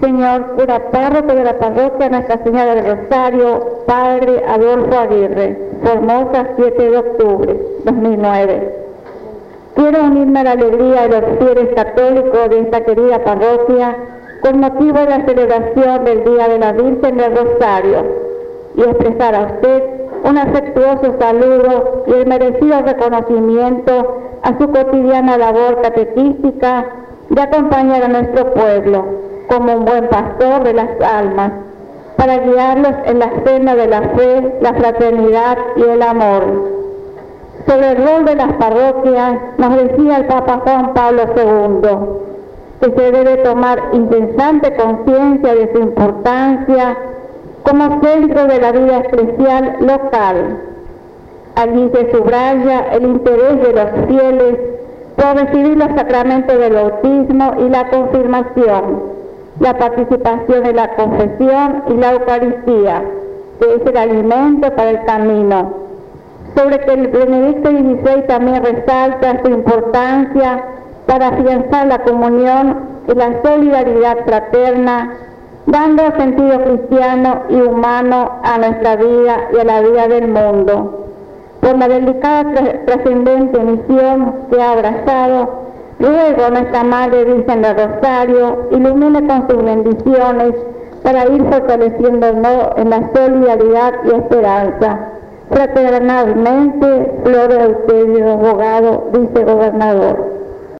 Señor cura párroco de la parroquia Nuestra Señora del Rosario, Padre Adolfo Aguirre, Formosa, 7 de octubre 2009. Quiero unirme a la alegría de los fieles católicos de esta querida parroquia con motivo de la celebración del Día de la Virgen del Rosario y expresar a usted un afectuoso saludo y el merecido reconocimiento a su cotidiana labor catequística de acompañar a nuestro pueblo como un buen pastor de las almas, para guiarlos en la senda de la fe, la fraternidad y el amor. Sobre el rol de las parroquias nos decía el Papa Juan Pablo II que se debe tomar incesante conciencia de su importancia como centro de la vida especial local. Allí se subraya el interés de los fieles por recibir los sacramentos del bautismo y la confirmación, la participación en la confesión y la Eucaristía, que es el alimento para el camino. Sobre que el Benedicto XVI también resalta su importancia para afianzar la comunión y la solidaridad fraterna, dando sentido cristiano y humano a nuestra vida y a la vida del mundo. Por la delicada trascendente misión que ha abrazado, ruego a nuestra Madre Virgen del Rosario ilumine con sus bendiciones para ir fortaleciéndonos en la solidaridad y esperanza. Fraternalmente, Flor Euterio, abogado, vicegobernador.